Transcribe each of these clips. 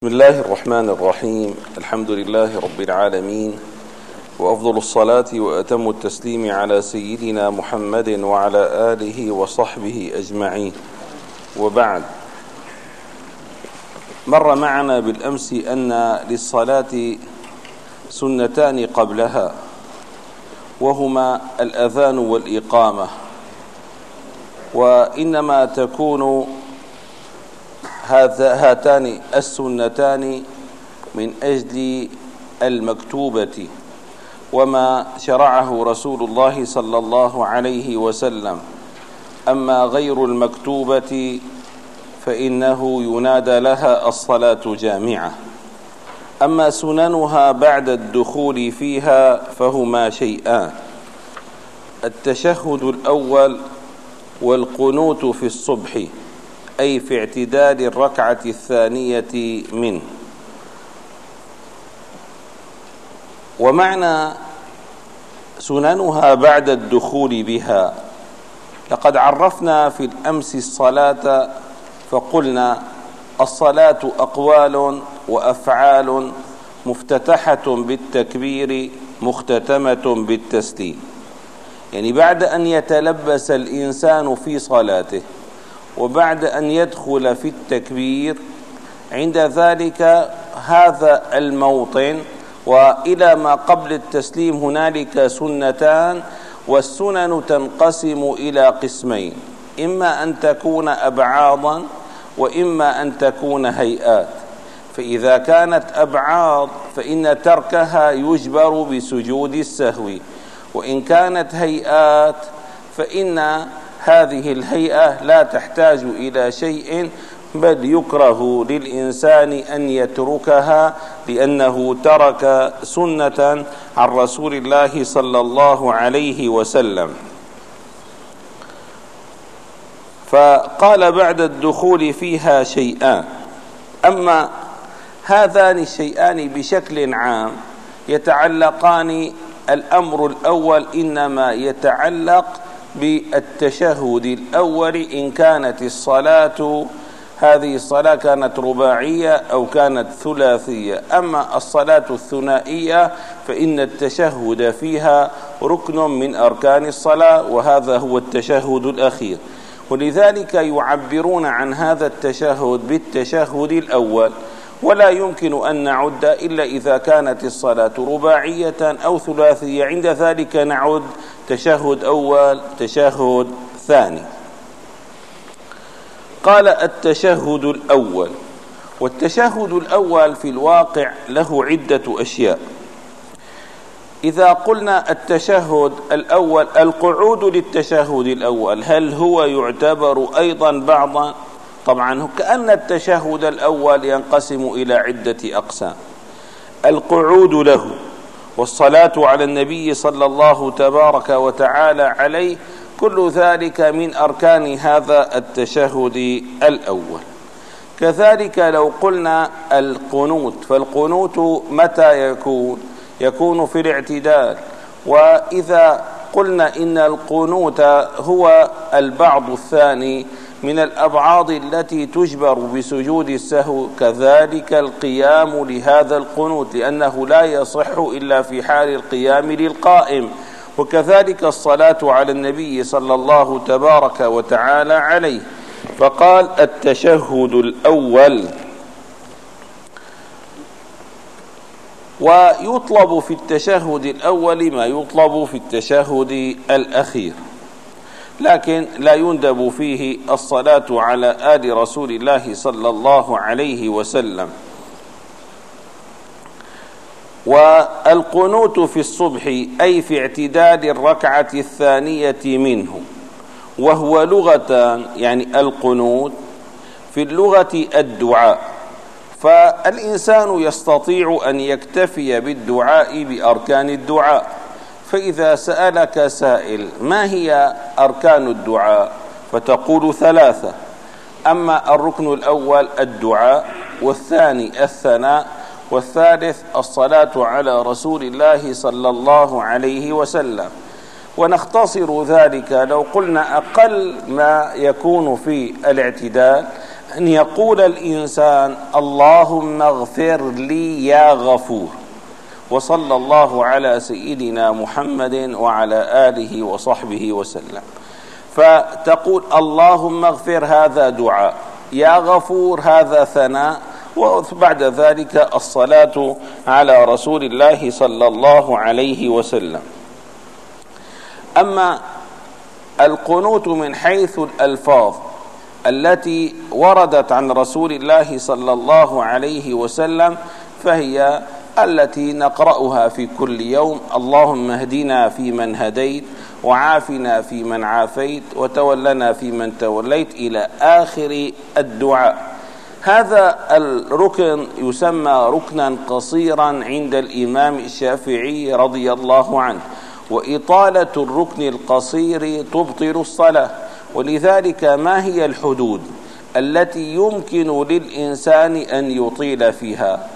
بسم الله الرحمن الرحيم. الحمد لله رب العالمين. وأفضل الصلاة وأتم التسليم على سيدنا محمد وعلى آله وصحبه أجمعين. وبعد. مر معنا بالأمس أن للصلاة سنتان قبلها وهما الأذان والإقامة. وإنما تكون هاتان السنتان من أجل المكتوبة وما شرعه رسول الله صلى الله عليه وسلم. أما غير المكتوبة فإنه ينادى لها الصلاة جامعة. أما سننها بعد الدخول فيها فهما شيئان التشهد الأول والقنوت في الصبح. أي في اعتدال الركعة الثانية منه. ومعنى سننها بعد الدخول بها. لقد عرفنا في الأمس الصلاة فقلنا الصلاة أقوال وأفعال مفتتحة بالتكبير مختتمة بالتسليم. يعني بعد أن يتلبس الإنسان في صلاته وبعد أن يدخل في التكبير عند ذلك هذا الموطن وإلى ما قبل التسليم هنالك سنتان والسنن تنقسم إلى قسمين إما أن تكون أبعاضا وإما أن تكون هيئات. فإذا كانت أبعاض فإن تركها يجبر بسجود السهو وإن كانت هيئات فإن هذه الهيئة لا تحتاج إلى شيء بل يكره للإنسان أن يتركها لأنه ترك سنة عن رسول الله صلى الله عليه وسلم. فقال بعد الدخول فيها شيئان أما هذان الشيئان بشكل عام يتعلقان الأمر الأول إنما يتعلق بالتشهد الأول إن كانت الصلاة هذه الصلاة كانت رباعية أو كانت ثلاثية. أما الصلاة الثنائية فإن التشهد فيها ركن من أركان الصلاة وهذا هو التشهد الأخير. ولذلك يعبرون عن هذا التشهد بالتشهد الأول. ولا يمكن أن نعد إلا إذا كانت الصلاة رباعية أو ثلاثية. عند ذلك نعد تشهد أول تشهد ثاني. قال التشهد الأول. والتشهد الأول في الواقع له عدة أشياء. إذا قلنا التشهد الأول القعود للتشهد الأول هل هو يعتبر أيضا بعضا طبعا كأن التشهد الأول ينقسم إلى عدة أقسام. القعود له. والصلاة على النبي صلى الله تبارك وتعالى عليه كل ذلك من أركان هذا التشهد الأول. كذلك لو قلنا القنوت فالقنوت متى يكون؟ يكون في الاعتدال. وإذا قلنا إن القنوت هو البعض الثاني من الأبعاض التي تجبر بسجود السهو كذلك القيام لهذا القنوت لأنه لا يصح إلا في حال القيام للقائم. وكذلك الصلاة على النبي صلى الله تبارك وتعالى عليه. فقال التشهد الأول. ويطلب في التشهد الأول ما يطلب في التشهد الأخير. لكن لا يندب فيه الصلاة على آل رسول الله صلى الله عليه وسلم. والقنوت في الصبح أي في اعتداد الركعة الثانية منه وهو لغة يعني القنوت في اللغة الدعاء. فالإنسان يستطيع أن يكتفي بالدعاء بأركان الدعاء. فإذا سألك سائل ما هي أركان الدعاء؟ فتقول ثلاثة. أما الركن الأول الدعاء والثاني الثناء والثالث الصلاة على رسول الله صلى الله عليه وسلم. ونختصر ذلك لو قلنا أقل ما يكون في الاعتدال أن يقول الإنسان اللهم اغفر لي يا غفور. وصلى الله على سيدنا محمد وعلى آله وصحبه وسلم. فتقول اللهم اغفر هذا دعاء يا غفور هذا ثناء وبعد ذلك الصلاة على رسول الله صلى الله عليه وسلم. أما القنوت من حيث الألفاظ التي وردت عن رسول الله صلى الله عليه وسلم فهي التي نقرأها في كل يوم. اللهم اهدنا فيمن هديت وعافنا فيمن عافيت وتولنا فيمن توليت إلى آخر الدعاء. هذا الركن يسمى ركنا قصيرا عند الإمام الشافعي رضي الله عنه. وإطالة الركن القصير تبطل الصلاة. ولذلك ما هي الحدود التي يمكن للإنسان أن يطيل فيها؟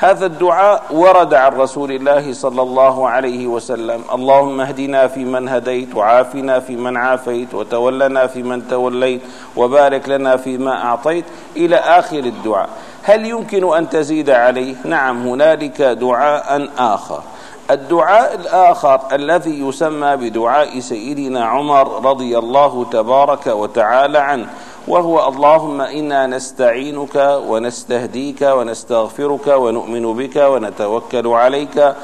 هذا الدعاء ورد عن رسول الله صلى الله عليه وسلم. اللهم اهدنا في من هديت وعافنا في من عافيت وتولنا في من توليت وبارك لنا فيما أعطيت إلى آخر الدعاء. هل يمكن أن تزيد عليه؟ نعم هنالك دعاء آخر. الدعاء الآخر الذي يسمى بدعاء سيدنا عمر رضي الله تبارك وتعالى عنه. وهو اللهم إنا نستعينك ونستهديك ونستغفرك ونؤمن بك ونتوكل عليك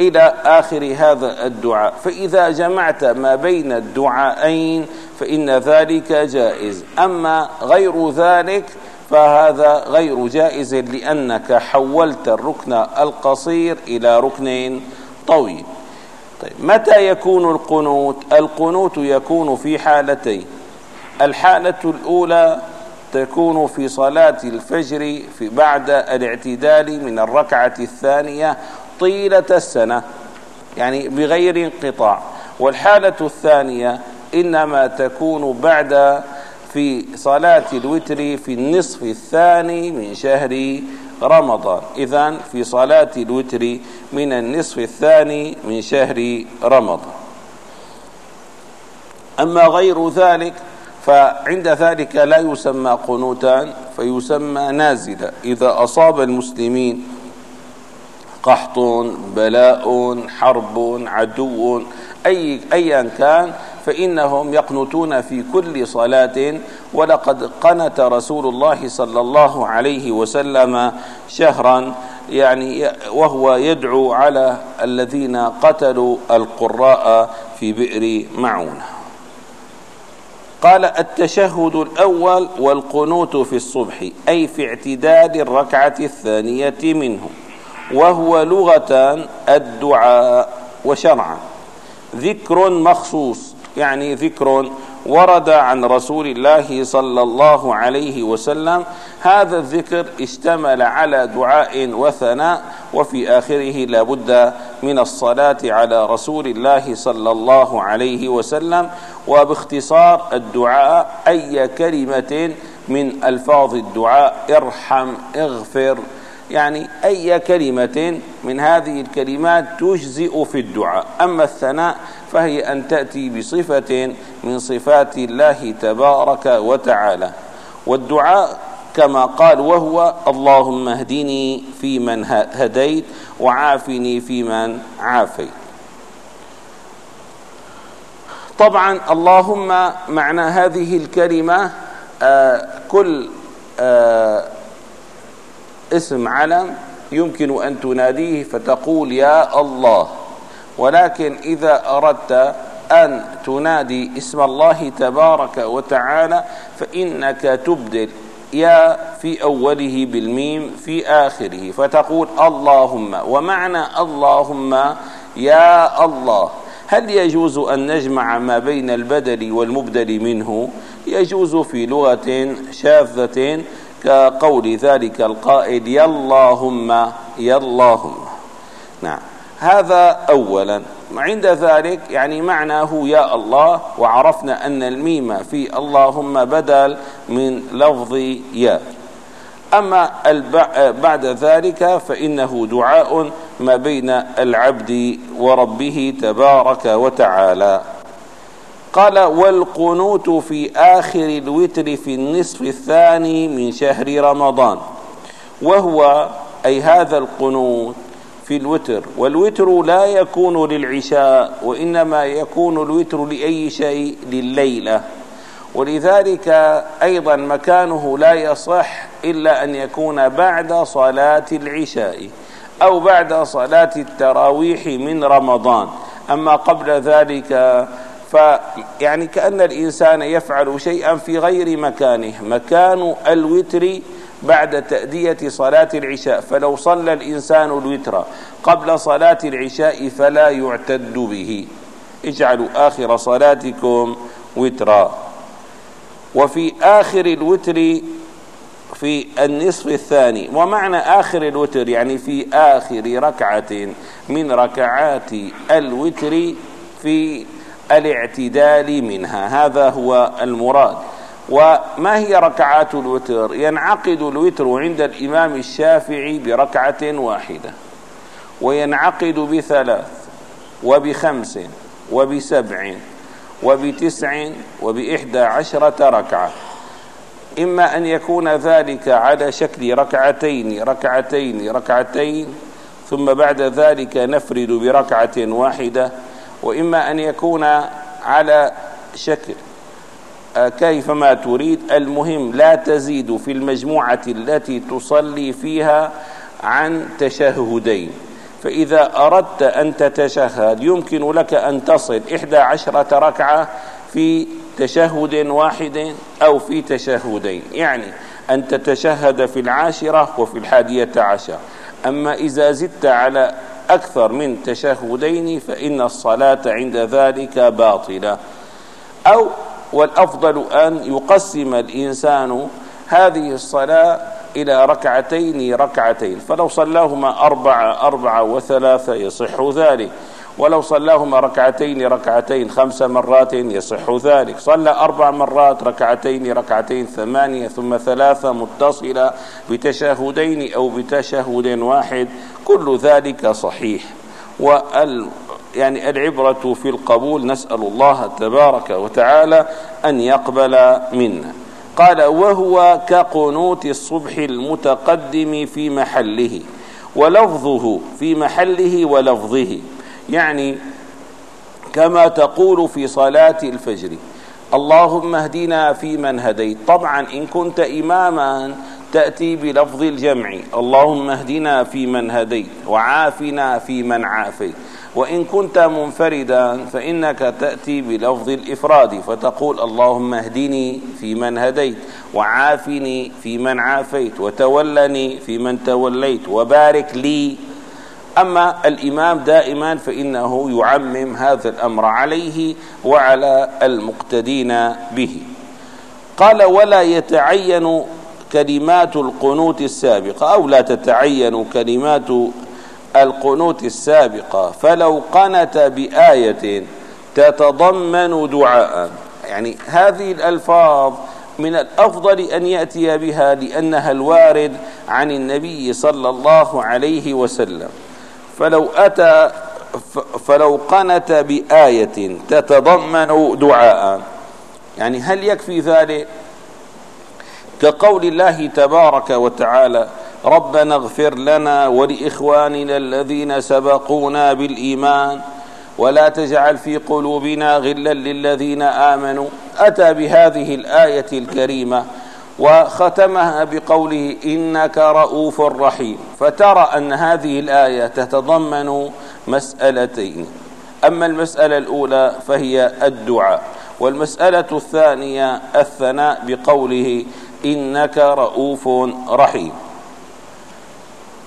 إلى آخر هذا الدعاء. فإذا جمعت ما بين الدعاءين فإن ذلك جائز. أما غير ذلك فهذا غير جائز لأنك حولت الركن القصير إلى ركن طويل. طيب متى يكون القنوت؟ القنوت يكون في حالتين. الحالة الأولى تكون في صلاة الفجر في بعد الاعتدال من الركعة الثانية طيلة السنة يعني بغير انقطاع. والحالة الثانية إنما تكون بعد في صلاة الوتر في النصف الثاني من شهر رمضان. إذا في صلاة الوتر من النصف الثاني من شهر رمضان. أما غير ذلك فعند ذلك لا يسمى قنوتا فيسمى نازلة إذا أصاب المسلمين قحط بلاء حرب عدو أي أيا كان فإنهم يقنتون في كل صلاة. ولقد قنت رسول الله صلى الله عليه وسلم شهرا يعني وهو يدعو على الذين قتلوا القراء في بئر معونة. قال التشهد الأول والقنوت في الصبح أي في اعتدال الركعة الثانية منه وهو لغة الدعاء وشرعا. ذكر مخصوص يعني ذكر ورد عن رسول الله صلى الله عليه وسلم هذا الذكر اشتمل على دعاء وثناء وفي آخره لابد من الصلاة على رسول الله صلى الله عليه وسلم وباختصار الدعاء أي كلمة من ألفاظ الدعاء ارحم اغفر يعني أي كلمة من هذه الكلمات تجزئ في الدعاء. أما الثناء فهي أن تأتي بصفة من صفات الله تبارك وتعالى. والدعاء كما قال وهو اللهم اهدني فيمن هديت وعافني فيمن عافيت. طبعا اللهم معنى هذه الكلمة آه كل آه اسم علم يمكن أن تناديه فتقول يا الله. ولكن إذا أردت أن تنادي اسم الله تبارك وتعالى فإنك تبدل يا في أوله بالميم في آخره فتقول اللهم ومعنى اللهم يا الله. هل يجوز أن نجمع ما بين البدل والمبدل منه؟ يجوز في لغة شاذة كقول ذلك القائل يا اللهم يا اللهم. نعم هذا أولا. عند ذلك يعني معناه يا الله وعرفنا أن الميم في اللهم بدل من لفظ يا. أما بعد ذلك فإنه دعاء ما بين العبد وربه تبارك وتعالى. قال والقنوت في آخر الوتر في النصف الثاني من شهر رمضان وهو أي هذا القنوت في الوتر والوتر لا يكون للعشاء وإنما يكون الوتر لأي شيء لليلة. ولذلك أيضا مكانه لا يصح إلا أن يكون بعد صلاة العشاء أو بعد صلاة التراويح من رمضان. أما قبل ذلك فيعني كأن الإنسان يفعل شيئا في غير مكانه مكان الوتر بعد تأدية صلاة العشاء فلو صلى الإنسان الوتر قبل صلاة العشاء فلا يعتد به. اجعلوا آخر صلاتكم وترا. وفي آخر الوتر في النصف الثاني. ومعنى آخر الوتر يعني في آخر ركعة من ركعات الوتر في الاعتدال منها. هذا هو المراد. وما هي ركعات الوتر؟ ينعقد الوتر عند الإمام الشافعي بركعة واحدة وينعقد بثلاث وبخمس وبسبع وبتسع وبإحدى عشرة ركعة. إما أن يكون ذلك على شكل ركعتين ركعتين ركعتين ثم بعد ذلك نفرد بركعة واحدة وإما أن يكون على شكل كيفما تريد. المهم لا تزيد في المجموعة التي تصلي فيها عن تشهدين. فإذا أردت أن تتشهد يمكن لك أن تصل إحدى عشرة ركعة في تشهد واحد أو في تشهدين. يعني أن تتشهد في العاشرة وفي الحادية عشر. أما إذا زدت على أكثر من تشهدين فإن الصلاة عند ذلك باطلة. أو والأفضل أن يقسم الإنسان هذه الصلاة إلى ركعتين ركعتين. فلو صلاهما أربعة أربعة وثلاثة يصح ذلك. ولو صلاهما ركعتين ركعتين خمس مرات يصح ذلك. صلى أربع مرات ركعتين ركعتين ثمانية ثم ثلاثة متصلة بتشهدين أو بتشهد واحد. كل ذلك صحيح. وال يعني العبرة في القبول نسأل الله تبارك وتعالى أن يقبل منا. قال وهو كقنوت الصبح المتقدم في محله ولفظه في محله ولفظه. يعني كما تقول في صلاة الفجر اللهم اهدنا فيمن هديت. طبعا إن كنت إماما تأتي بلفظ الجمع اللهم اهدنا فيمن هديت وعافنا فيمن عافيت. وإن كنت منفردا فإنك تأتي بلفظ الإفراد فتقول اللهم اهدني في من هديت وعافني في من عافيت وتولني في من توليت وبارك لي. أما الإمام دائما فإنه يعمم هذا الأمر عليه وعلى المقتدين به. قال ولا يتعين كلمات القنوت السابقة أو لا تتعين كلمات القنوت السابقة فلو قنت بآية تتضمن دعاء. يعني هذه الألفاظ من الأفضل أن يأتي بها لأنها الوارد عن النبي صلى الله عليه وسلم. فلو أتى فلو قنت بآية تتضمن دعاء. يعني هل يكفي ذلك؟ كقول الله تبارك وتعالى ربنا اغفر لنا ولإخواننا الذين سبقونا بالإيمان ولا تجعل في قلوبنا غلا للذين آمنوا. أتى بهذه الآية الكريمة وختمها بقوله إنك رؤوف رحيم. فترى أن هذه الآية تتضمن مسألتين. أما المسألة الأولى فهي الدعاء والمسألة الثانية الثناء بقوله إنك رؤوف رحيم.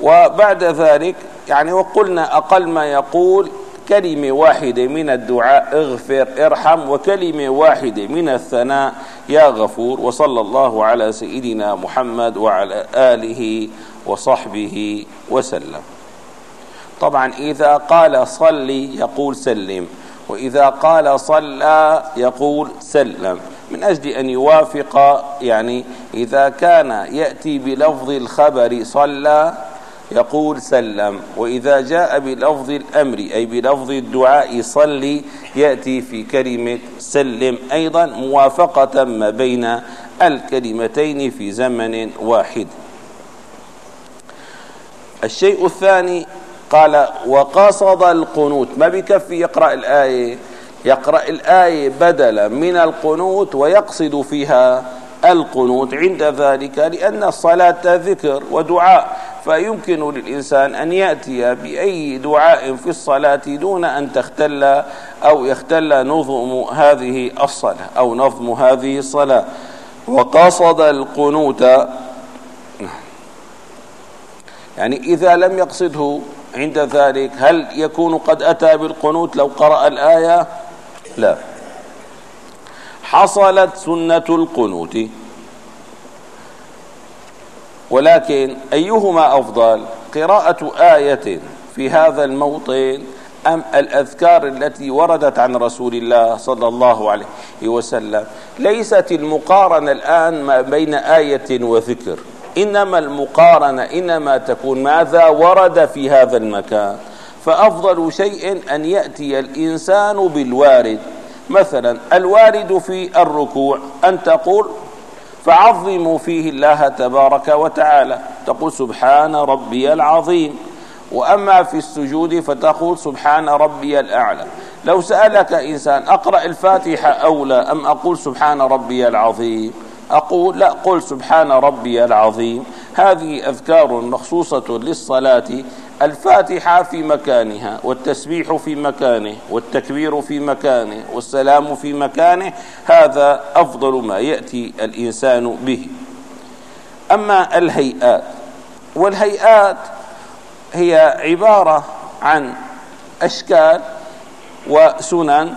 وبعد ذلك يعني وقلنا أقل ما يقول كلمة واحدة من الدعاء اغفر ارحم وكلمة واحدة من الثناء يا غفور وصلى الله على سيدنا محمد وعلى آله وصحبه وسلم. طبعا إذا قال صلي يقول سلم وإذا قال صلى يقول سلم. من أجل أن يوافق يعني إذا كان يأتي بلفظ الخبر صلى يقول سلم وإذا جاء بلفظ الأمر أي بلفظ الدعاء صلي يأتي في كلمة سلم. أيضا موافقة ما بين الكلمتين في زمن واحد. الشيء الثاني قال وقصد القنوت. ما بكفي يقرأ الآية؟ يقرأ الآية بدلا من القنوت ويقصد فيها القنوت عند ذلك لأن الصلاة ذكر ودعاء. فيمكن للإنسان أن يأتي بأي دعاء في الصلاة دون أن تختل أو يختل نظم هذه الصلاة أو نظم هذه الصلاة. وقصد القنوت يعني إذا لم يقصده عند ذلك هل يكون قد أتى بالقنوت؟ لو قرأ الآية لا. حصلت سنة القنوت. ولكن أيهما أفضل؟ قراءة آية في هذا الموطن أم الأذكار التي وردت عن رسول الله صلى الله عليه وسلم؟ ليست المقارنة الآن ما بين آية وذكر إنما المقارنة إنما تكون ماذا ورد في هذا المكان. فأفضل شيء أن يأتي الإنسان بالوارد. مثلا الوارد في الركوع أن تقول فعظموا فيه الله تبارك وتعالى. تقول سبحان ربي العظيم. وأما في السجود فتقول سبحان ربي الأعلى. لو سألك إنسان أقرأ الفاتحة أو لا أم أقول سبحان ربي العظيم؟ أقول لا قل سبحان ربي العظيم. هذه أذكار مخصوصة للصلاة الفاتحة في مكانها والتسبيح في مكانه والتكبير في مكانه والسلام في مكانه هذا أفضل ما يأتي الإنسان به. أما الهيئات والهيئات هي عبارة عن أشكال وسنن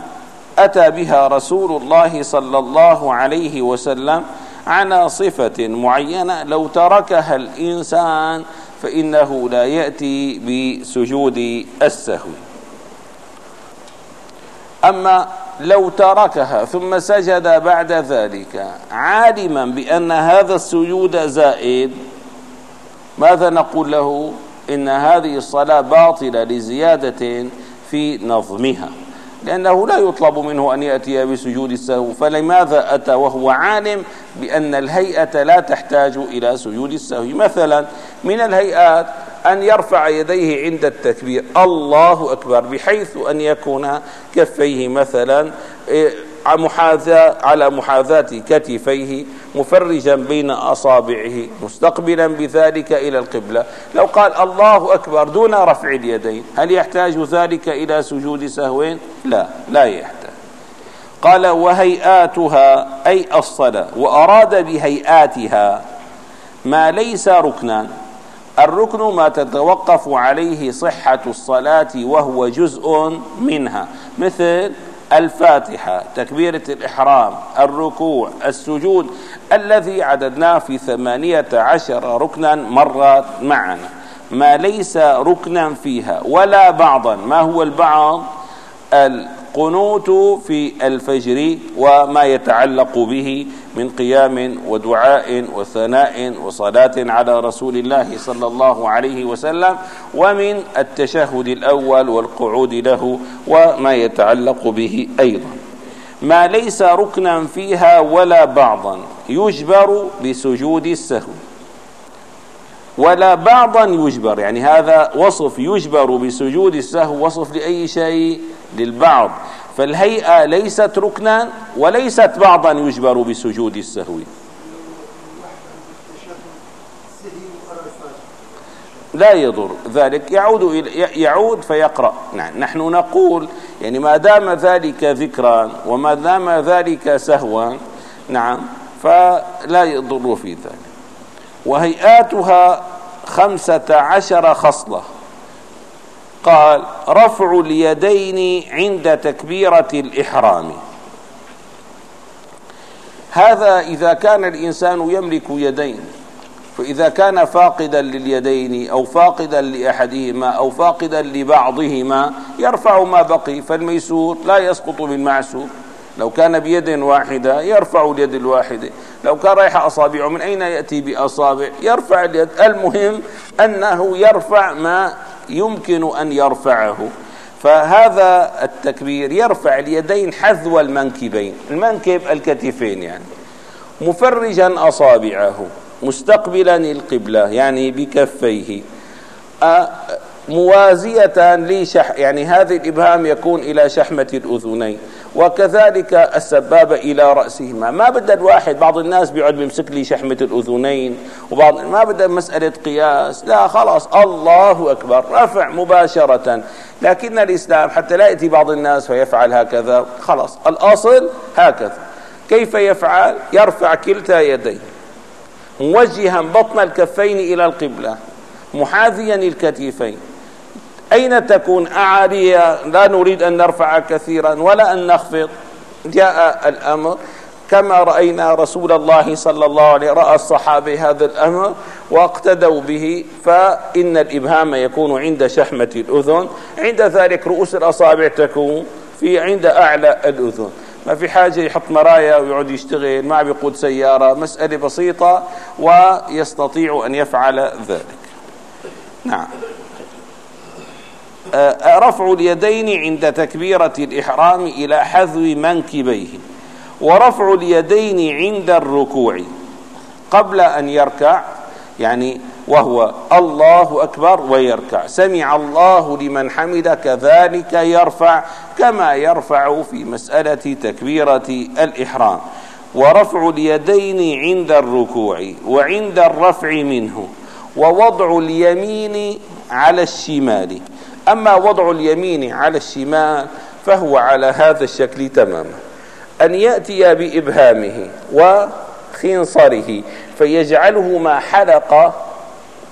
أتى بها رسول الله صلى الله عليه وسلم على صفة معينة لو تركها الإنسان فإنه لا يأتي بسجود السهو. أما لو تركها ثم سجد بعد ذلك عالما بأن هذا السجود زائد ماذا نقول له؟ إن هذه الصلاة باطلة لزيادة في نظمها. لأنه لا يطلب منه أن يأتي بسجود السهو. فلماذا أتى وهو عالم بأن الهيئة لا تحتاج إلى سجود السهو؟ مثلا من الهيئات أن يرفع يديه عند التكبير. الله أكبر بحيث أن يكون كفيه مثلا إيه، على محاذاة كتفيه مفرجا بين أصابعه مستقبلا بذلك إلى القبلة. لو قال الله أكبر دون رفع اليدين هل يحتاج ذلك إلى سجود سهو لا لا يحتاج. قال وهيئاتها أي الصلاة وأراد بهيئاتها ما ليس ركنا الركن ما تتوقف عليه صحة الصلاة وهو جزء منها. مثل الفاتحة تكبيرة الإحرام الركوع السجود الذي عددناه في ثمانية عشر ركنا مرات معنا. ما ليس ركنا فيها ولا بعضا. ما هو البعض؟ القنوت في الفجر وما يتعلق به من قيام ودعاء وثناء وصلاة على رسول الله صلى الله عليه وسلم ومن التشهد الأول والقعود له وما يتعلق به أيضا. ما ليس ركنا فيها ولا بعضا يجبر بسجود السهو. ولا بعضا يجبر. يعني هذا وصف يجبر بسجود السهو وصف لأي شيء؟ للبعض. فالهيئة ليست ركنا وليست بعضا يجبر بسجود السهو. لا يضر ذلك. يعود يعود فيقرأ. نعم. نحن نقول يعني ما دام ذلك ذكرا وما دام ذلك سهوا نعم فلا يضر في ذلك. وهيئاتها خمسة عشر خصلة. قال رفع اليدين عند تكبيرة الإحرام. هذا إذا كان الإنسان يملك يدين فإذا كان فاقدا لليدين أو فاقدا لأحدهما أو فاقدا لبعضهما يرفع ما بقي فالميسور لا يسقط بالمعسور. لو كان بيد واحدة يرفع اليد الواحدة. لو كان رايح أصابعه من أين يأتي بأصابع؟ يرفع اليد. المهم أنه يرفع ما يمكن أن يرفعه. فهذا التكبير يرفع اليدين حذو المنكبين. المنكب الكتفين يعني. مفرجا أصابعه مستقبلا القبلة يعني بكفيه. موازية لشح يعني هذه الإبهام يكون إلى شحمة الأذنين. وكذلك السبابة إلى رأسهما. ما بدأ الواحد بعض الناس بيقعد بيمسك لي شحمة الأذنين وبعض ما بدأ مسألة قياس. لا خلاص الله أكبر رفع مباشرة. لكن الإسلام حتى لا يأتي بعض الناس فيفعل هكذا. خلاص الأصل هكذا. كيف يفعل؟ يرفع كلتا يديه. موجها بطن الكفين إلى القبلة محاذيا الكتفين أين تكون؟ أعالية لا نريد أن نرفع كثيرا ولا أن نخفض. جاء الأمر كما رأينا رسول الله صلى الله عليه رأى الصحابة هذا الأمر واقتدوا به فإن الإبهام يكون عند شحمة الأذن. عند ذلك رؤوس الأصابع تكون في عند أعلى الأذن. ما في حاجة يحط مرايا ويقعد يشتغل ما بيقود سيارة مسألة بسيطة ويستطيع أن يفعل ذلك. نعم. رفع اليدين عند تكبيرة الإحرام إلى حذو منكبيه ورفع اليدين عند الركوع قبل أن يركع يعني وهو الله أكبر ويركع. سمع الله لمن حمد كذلك يرفع كما يرفع في مسألة تكبيرة الإحرام. ورفع اليدين عند الركوع وعند الرفع منه ووضع اليمين على الشمال. أما وضع اليمين على الشمال فهو على هذا الشكل تماما. أن يأتي بإبهامه وخنصره فيجعلهما حلقة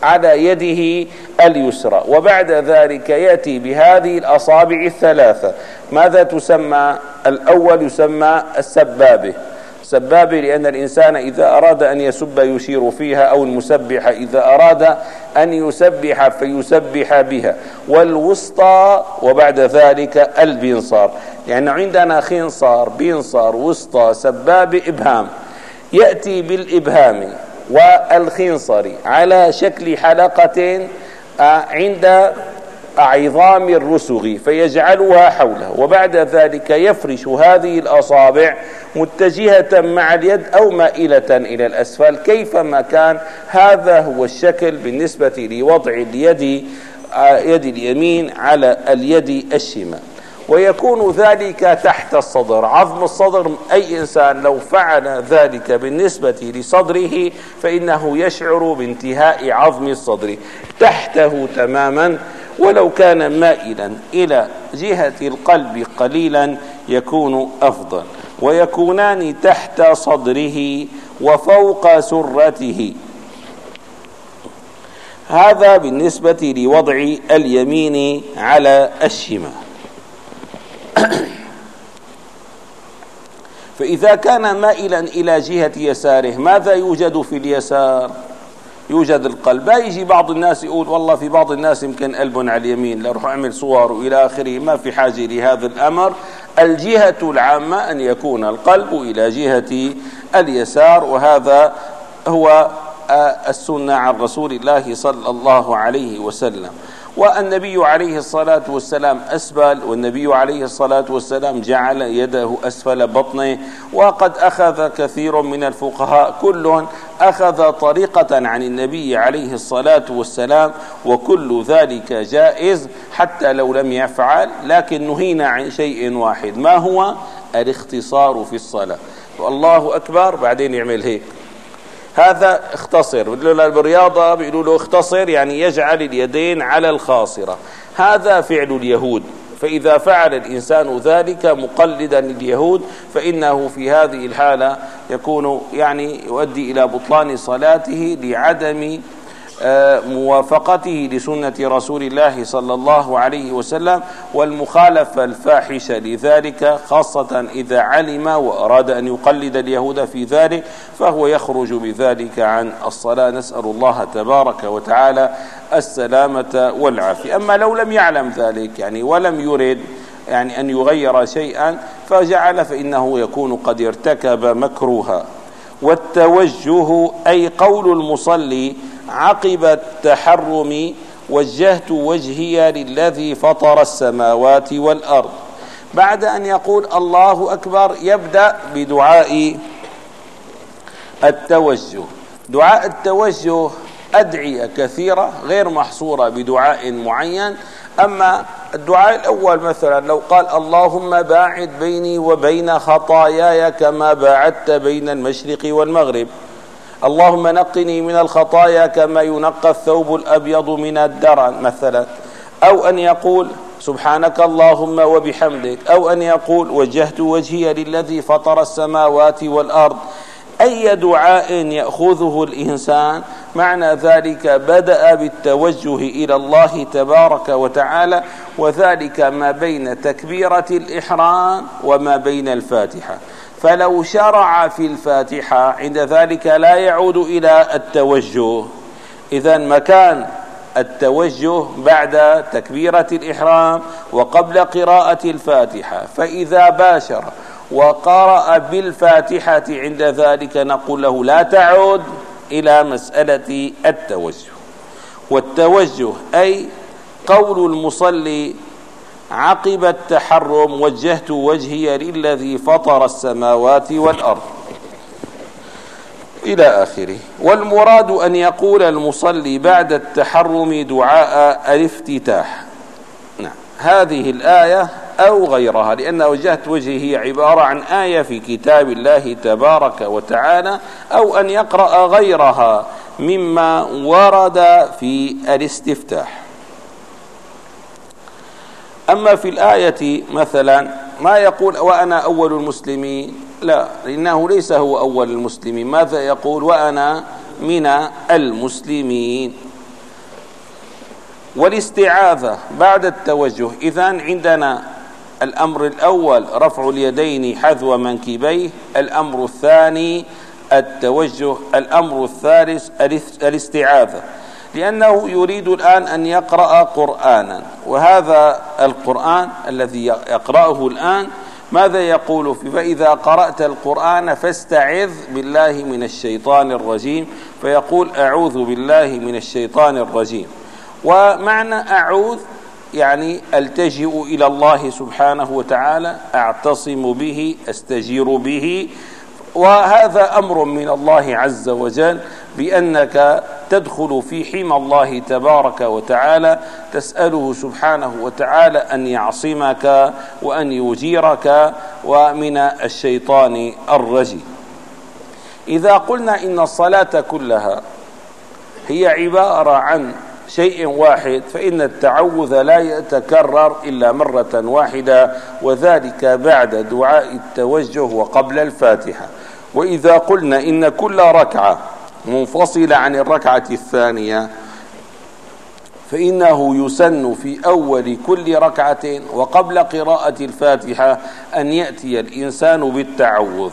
على يده اليسرى. وبعد ذلك يأتي بهذه الأصابع الثلاثة. ماذا تسمى؟ الأول يسمى السبابة. سبابة لأن الإنسان إذا أراد أن يسب يشير فيها أو المسبح إذا أراد أن يسبح فيسبح بها. والوسطى وبعد ذلك البنصار. يعني عندنا خنصار بنصار وسطى سبابة إبهام. يأتي بالإبهام والخنصر على شكل حلقة آه، عند عظام الرسغ فيجعلها حوله وبعد ذلك يفرش هذه الأصابع متجهة مع اليد أو مائلة إلى الأسفل كيفما كان. هذا هو الشكل بالنسبة لوضع اليد آه، يد اليمين على اليد الشمال. ويكون ذلك تحت الصدر. عظم الصدر أي إنسان لو فعل ذلك بالنسبة لصدره فإنه يشعر بانتهاء عظم الصدر. تحته تماما ولو كان مائلا إلى جهة القلب قليلا يكون أفضل. ويكونان تحت صدره وفوق سرته. هذا بالنسبة لوضع اليمين على الشمال. فإذا كان مائلا إلى جهة يساره ماذا يوجد في اليسار؟ يوجد القلب. ما يجي بعض الناس يقول والله في بعض الناس يمكن قلب على اليمين لا روح أعمل صور وإلى آخره. ما في حاجة لهذا الأمر. الجهة العامة أن يكون القلب إلى جهة اليسار وهذا هو السنة عن رسول الله صلى الله عليه وسلم. والنبي عليه الصلاة والسلام أسبل والنبي عليه الصلاة والسلام جعل يده أسفل بطنه. وقد أخذ كثير من الفقهاء كل أخذ طريقة عن النبي عليه الصلاة والسلام وكل ذلك جائز حتى لو لم يفعل لكن نهينا عن شيء واحد. ما هو؟ الاختصار في الصلاة. والله أكبر بعدين يعمل هيك. هذا اختصر. بالرياضة بيقولوا له اختصر يعني يجعل اليدين على الخاصرة. هذا فعل اليهود. فإذا فعل الإنسان ذلك مقلدا لليهود فإنه في هذه الحالة يكون يعني يؤدي إلى بطلان صلاته لعدم موافقته لسنة رسول الله صلى الله عليه وسلم والمخالفة الفاحشة لذلك خاصة إذا علم وأراد أن يقلد اليهود في ذلك فهو يخرج بذلك عن الصلاة. نسأل الله تبارك وتعالى السلامة والعافية. أما لو لم يعلم ذلك يعني ولم يرد يعني أن يغير شيئا فجعل فإنه يكون قد ارتكب مكروها. والتوجه أي قول المصلي عقب التحرم وجهت وجهي للذي فطر السماوات والأرض. بعد أن يقول الله أكبر يبدأ بدعاء التوجه. دعاء التوجه أدعية كثيرة غير محصورة بدعاء معين. أما الدعاء الأول مثلا لو قال اللهم باعد بيني وبين خطاياي كما باعدت بين المشرق والمغرب. اللهم نقني من الخطايا كما ينقى الثوب الأبيض من الدرن مثلا. أو أن يقول سبحانك اللهم وبحمدك أو أن يقول وجهت وجهي للذي فطر السماوات والأرض. أي دعاء يأخذه الإنسان؟ معنى ذلك بدأ بالتوجه إلى الله تبارك وتعالى وذلك ما بين تكبيرة الإحرام وما بين الفاتحة. فلو شرع في الفاتحة عند ذلك لا يعود إلى التوجه. إذا مكان التوجه بعد تكبيرة الإحرام وقبل قراءة الفاتحة. فإذا باشر وقرأ بالفاتحة عند ذلك نقول له لا تعود إلى مسألة التوجه. والتوجه أي قول المصلي عقب التحرم وجهت وجهي للذي فطر السماوات والأرض. إلى آخره. والمراد أن يقول المصلي بعد التحرم دعاء الافتتاح. نعم. هذه الآية أو غيرها لأن وجهت وجهه عبارة عن آية في كتاب الله تبارك وتعالى أو أن يقرأ غيرها مما ورد في الاستفتاح. أما في الآية مثلا ما يقول وأنا أول المسلمين؟ لا لأنه ليس هو أول المسلمين. ماذا يقول وأنا من المسلمين؟ والاستعاذة بعد التوجه. إذا عندنا الأمر الأول رفع اليدين حذو منكبيه. الأمر الثاني التوجه. الأمر الثالث الاستعاذة. لأنه يريد الآن أن يقرأ قرآنا وهذا القرآن الذي يقرأه الآن ماذا يقول فإذا قرأت القرآن فاستعذ بالله من الشيطان الرجيم فيقول أعوذ بالله من الشيطان الرجيم. ومعنى أعوذ يعني ألتجئ إلى الله سبحانه وتعالى أعتصم به أستجير به. وهذا أمر من الله عز وجل بأنك تدخل في حمى الله تبارك وتعالى تسأله سبحانه وتعالى أن يعصمك وأن يجيرك ومن الشيطان الرجيم. إذا قلنا إن الصلاة كلها هي عبارة عن شيء واحد فإن التعوذ لا يتكرر إلا مرة واحدة وذلك بعد دعاء التوجه وقبل الفاتحة. وإذا قلنا إن كل ركعة منفصلة عن الركعة الثانية. فإنه يسن في أول كل ركعة وقبل قراءة الفاتحة أن يأتي الإنسان بالتعوذ.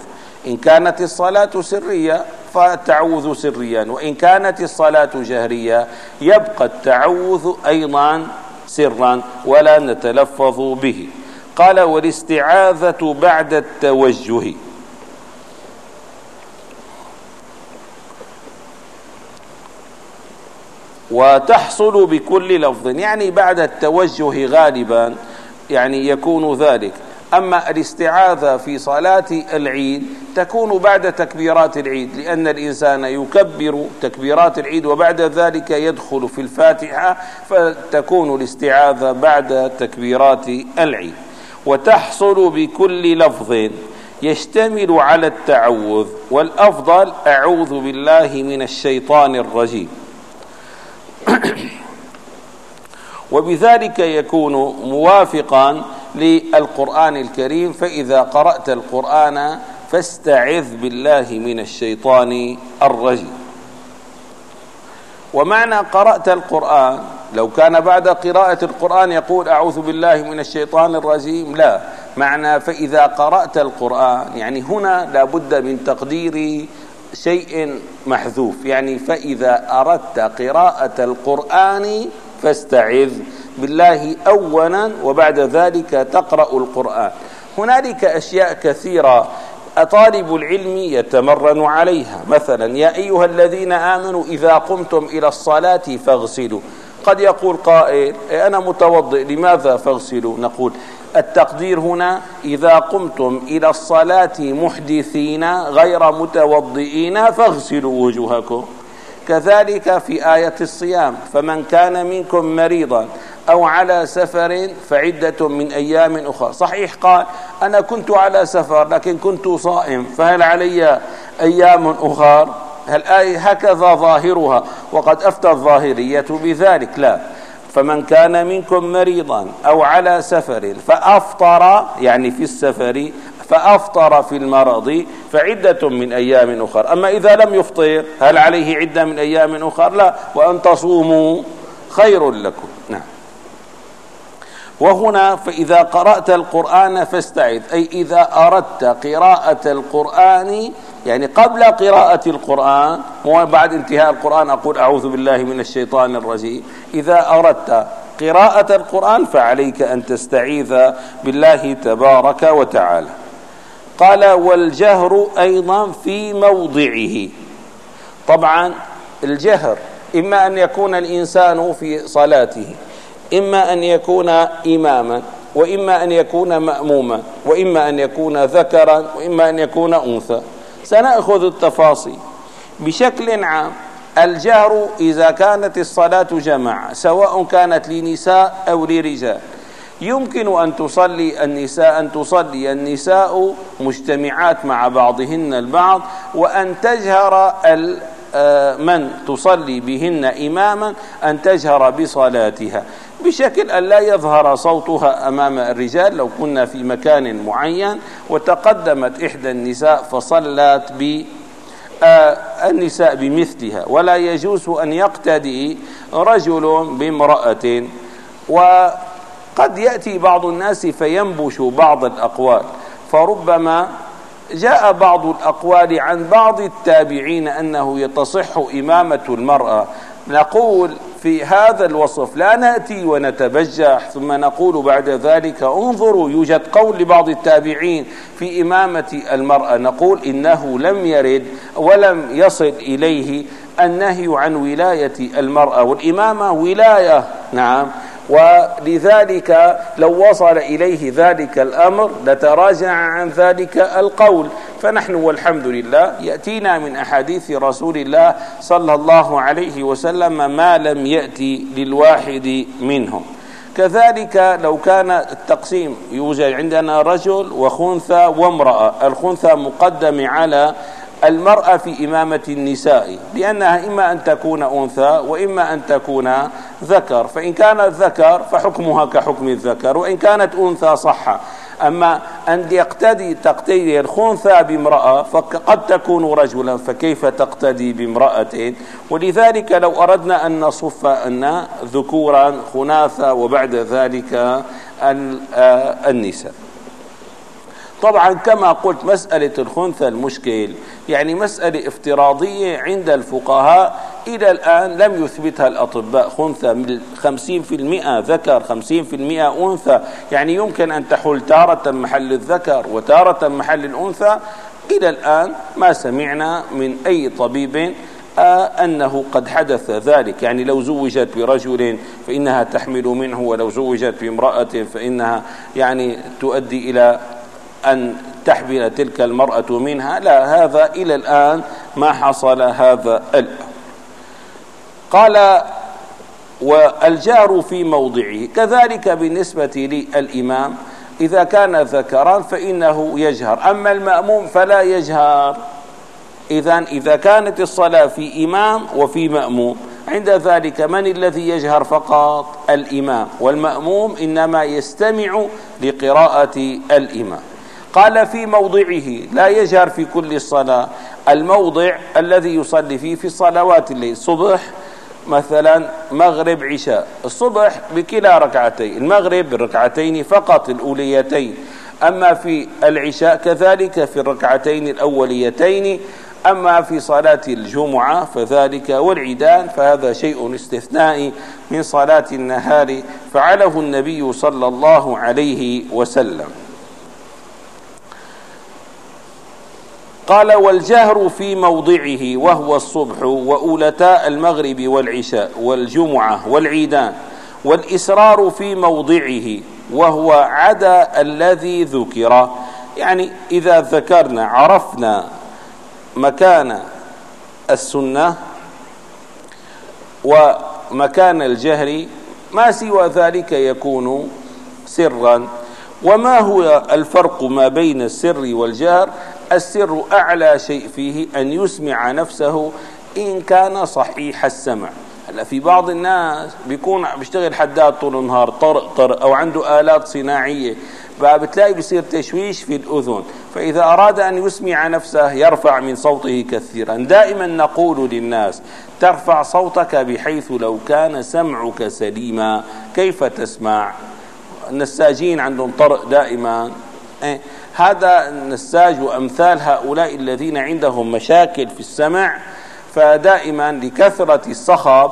إن كانت الصلاة سرية فالتعوذ سريا وإن كانت الصلاة جهرية يبقى التعوذ أيضا سرا ولا نتلفظ به. قال والاستعاذة بعد التوجه. وتحصل بكل لفظ. يعني بعد التوجه غالبا يعني يكون ذلك. أما الاستعاذة في صلاة العيد تكون بعد تكبيرات العيد لأن الإنسان يكبر تكبيرات العيد وبعد ذلك يدخل في الفاتحة فتكون الاستعاذة بعد تكبيرات العيد. وتحصل بكل لفظ يشتمل على التعوذ. والأفضل أعوذ بالله من الشيطان الرجيم. وبذلك يكون موافقا للقرآن الكريم فإذا قرأت القرآن فاستعذ بالله من الشيطان الرجيم. ومعنى قرأت القرآن لو كان بعد قراءة القرآن يقول أعوذ بالله من الشيطان الرجيم لا. معنى فإذا قرأت القرآن يعني هنا لابد من تقدير شيء محذوف. يعني فإذا أردت قراءة القرآن فاستعذ بالله أولا وبعد ذلك تقرأ القرآن. هنالك أشياء كثيرة طالب العلم يتمرن عليها. مثلا يا أيها الذين آمنوا إذا قمتم إلى الصلاة فاغسلوا. قد يقول قائل إيه، أنا متوضئ لماذا فاغسلوا؟ نقول التقدير هنا إذا قمتم إلى الصلاة محدثين غير متوضئين فاغسلوا وجوهكم. كذلك في آية الصيام فمن كان منكم مريضا أو على سفر فعدة من أيام أخرى. صحيح قال أنا كنت على سفر لكن كنت صائم فهل علي أيام أخرى؟ الآية هكذا ظاهرها؟ وقد أفتى الظاهرية بذلك. لا. فمن كان منكم مريضا أو على سفر فأفطر يعني في السفر فأفطر في المرض فعدة من أيام أخرى أما إذا لم يفطر هل عليه عدة من أيام أخرى لا وأن تصوموا خير لكم. نعم. وهنا فإذا قرأت القرآن فاستعذ أي إذا أردت قراءة القرآن يعني قبل قراءة القرآن وبعد انتهاء القرآن أقول أعوذ بالله من الشيطان الرجيم. إذا أردت قراءة القرآن فعليك أن تستعيذ بالله تبارك وتعالى. قال والجهر أيضا في موضعه. طبعا الجهر إما أن يكون الإنسان في صلاته إما أن يكون إماما وإما أن يكون مأموما وإما أن يكون ذكرا وإما أن يكون أنثى. سنأخذ التفاصيل. بشكل عام الجهر إذا كانت الصلاة جماعة سواء كانت لنساء أو لرجال يمكن أن تصلي النساء أن تصلي النساء مجتمعات مع بعضهن البعض وأن تجهر آه، من تصلي بهن إماما أن تجهر بصلاتها. بشكل أن لا يظهر صوتها أمام الرجال لو كنا في مكان معين وتقدمت إحدى النساء فصلت ب آه، النساء بمثلها. ولا يجوز أن يقتدي رجل بامرأة. وقد يأتي بعض الناس فينبش بعض الأقوال. فربما جاء بعض الأقوال عن بعض التابعين أنه يتصح إمامة المرأة. نقول في هذا الوصف. لا نأتي ونتبجح ثم نقول بعد ذلك انظروا يوجد قول لبعض التابعين في إمامة المرأة نقول إنه لم يرد ولم يصل إليه النهي عن ولاية المرأة والامامه ولاية نعم. ولذلك لو وصل إليه ذلك الأمر لتراجع عن ذلك القول. فنحن والحمد لله يأتينا من أحاديث رسول الله صلى الله عليه وسلم ما لم يأتي للواحد منهم. كذلك لو كان التقسيم يوجد عندنا رجل وخنثى وامرأة الخنثى مقدم على المرأة في إمامة النساء لأنها إما أن تكون أنثى وإما أن تكون ذكر فإن كانت ذكر فحكمها كحكم الذكر وإن كانت أنثى صح. أما أن يقتدي تقتدي الخنثى بامرأة فقد تكون رجلا فكيف تقتدي بامرأة؟ ولذلك لو أردنا أن نصف أن ذكورا خناثا وبعد ذلك النساء. طبعا كما قلت مسألة الخنثى المشكل يعني مسألة افتراضية عند الفقهاء إلى الآن لم يثبتها الأطباء. خنثى من خمسين في المئة ذكر خمسين في المئة أنثى. يعني يمكن أن تحل تارة محل الذكر وتارة محل الأنثى. إلى الآن ما سمعنا من أي طبيب آه أنه قد حدث ذلك. يعني لو زوجت برجل فإنها تحمل منه ولو زوجت بامرأة فإنها يعني تؤدي إلى أن تحمل تلك المرأة منها. لا هذا إلى الآن ما حصل هذا الأمر قال والجار في موضعه. كذلك بالنسبة للإمام إذا كان ذكرا فإنه يجهر. أما المأموم فلا يجهر. إذا إذا كانت الصلاة في إمام وفي مأموم. عند ذلك من الذي يجهر فقط؟ الإمام. والمأموم إنما يستمع لقراءة الإمام. قال في موضعه لا يجهر في كل الصلاة. الموضع الذي يصلي فيه في صلوات الليل صبح مثلا مغرب عشاء الصبح بكلا ركعتين المغرب بالركعتين فقط الأوليتين. أما في العشاء كذلك في الركعتين الأوليتين. أما في صلاة الجمعة فذلك والعيدان فهذا شيء استثنائي من صلاة النهار فعله النبي صلى الله عليه وسلم. قال والجهر في موضعه وهو الصبح وأولتا المغرب والعشاء والجمعة والعيدان والإسرار في موضعه وهو عدا الذي ذكر. يعني إذا ذكرنا عرفنا مكان السنة ومكان الجهر ما سوى ذلك يكون سرا. وما هو الفرق ما بين السر والجهر؟ السر أعلى شيء فيه أن يسمع نفسه إن كان صحيح السمع. هلا في بعض الناس بيكون بيشتغل حداد طول النهار طرق طرق أو عنده آلات صناعية. فبتلاقي بصير تشويش في الأذن. فإذا أراد أن يسمع نفسه يرفع من صوته كثيرا. دائما نقول للناس ترفع صوتك بحيث لو كان سمعك سليما كيف تسمع؟ النساجين عندهم طرق دائما. هذا النساج وأمثال هؤلاء الذين عندهم مشاكل في السمع فدائما لكثرة الصخب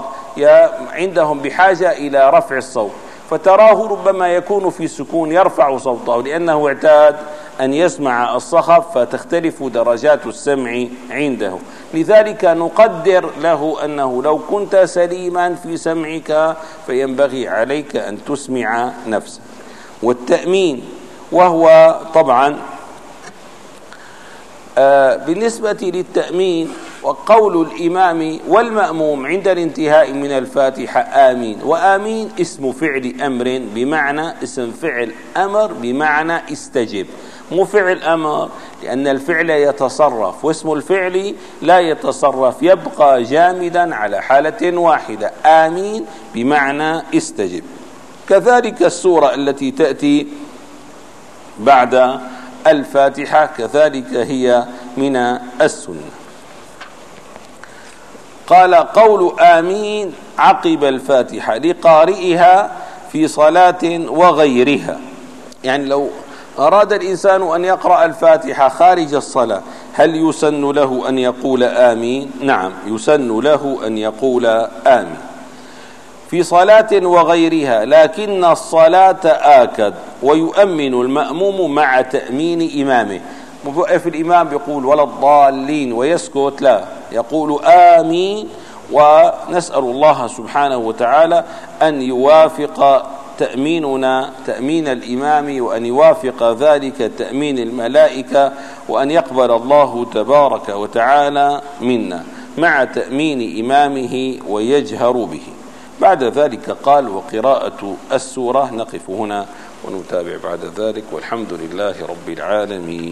عندهم بحاجة إلى رفع الصوت. فتراه ربما يكون في سكون يرفع صوته لأنه اعتاد أن يسمع الصخب فتختلف درجات السمع عنده. لذلك نقدر له أنه لو كنت سليما في سمعك فينبغي عليك أن تسمع نفسك. والتأمين وهو طبعا آه، بالنسبة للتأمين وقول الإمام والمأموم عند الانتهاء من الفاتحة آمين. وآمين اسم فعل أمر بمعنى اسم فعل أمر بمعنى استجب. مو فعل أمر لأن الفعل يتصرف واسم الفعل لا يتصرف يبقى جامدا على حالة واحدة آمين بمعنى استجب. كذلك السورة التي تأتي بعد الفاتحة كذلك هي من السنة. قال قول آمين عقب الفاتحة لقارئها في صلاة وغيرها. يعني لو أراد الإنسان أن يقرأ الفاتحة خارج الصلاة هل يسن له أن يقول آمين؟ نعم يسن له أن يقول آمين. في صلاة وغيرها لكن الصلاة آكد ويؤمن المأموم مع تأمين إمامه. في الإمام يقول ولا الضالين. ويسكت لا. يقول آمين. ونسأل الله سبحانه وتعالى أن يوافق تأميننا تأمين الإمام وأن يوافق ذلك تأمين الملائكة وأن يقبل الله تبارك وتعالى منا مع تأمين إمامه ويجهر به. بعد ذلك قال وقراءة السورة نقف هنا ونتابع بعد ذلك والحمد لله رب العالمين.